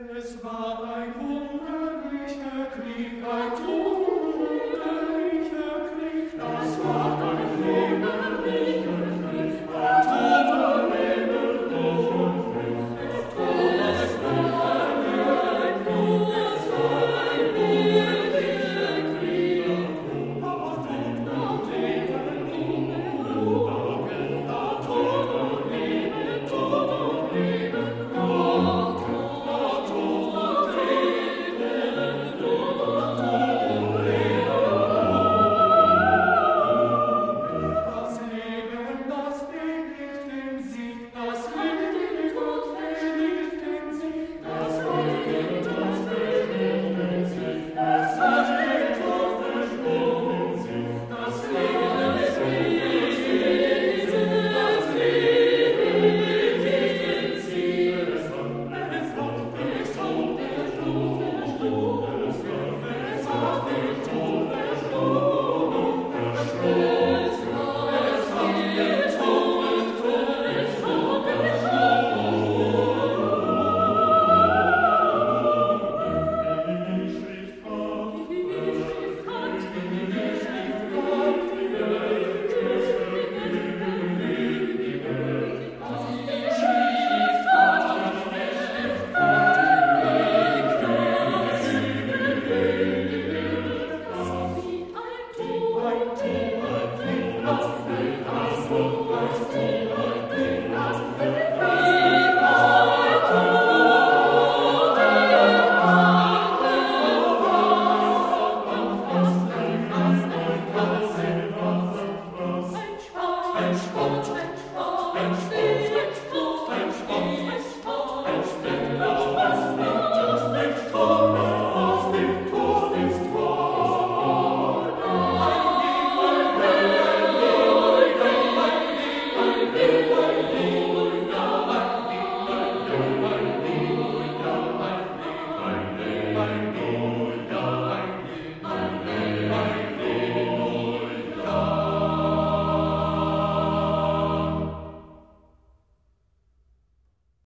Es war ein wunderlicher Krieg, ein Tod.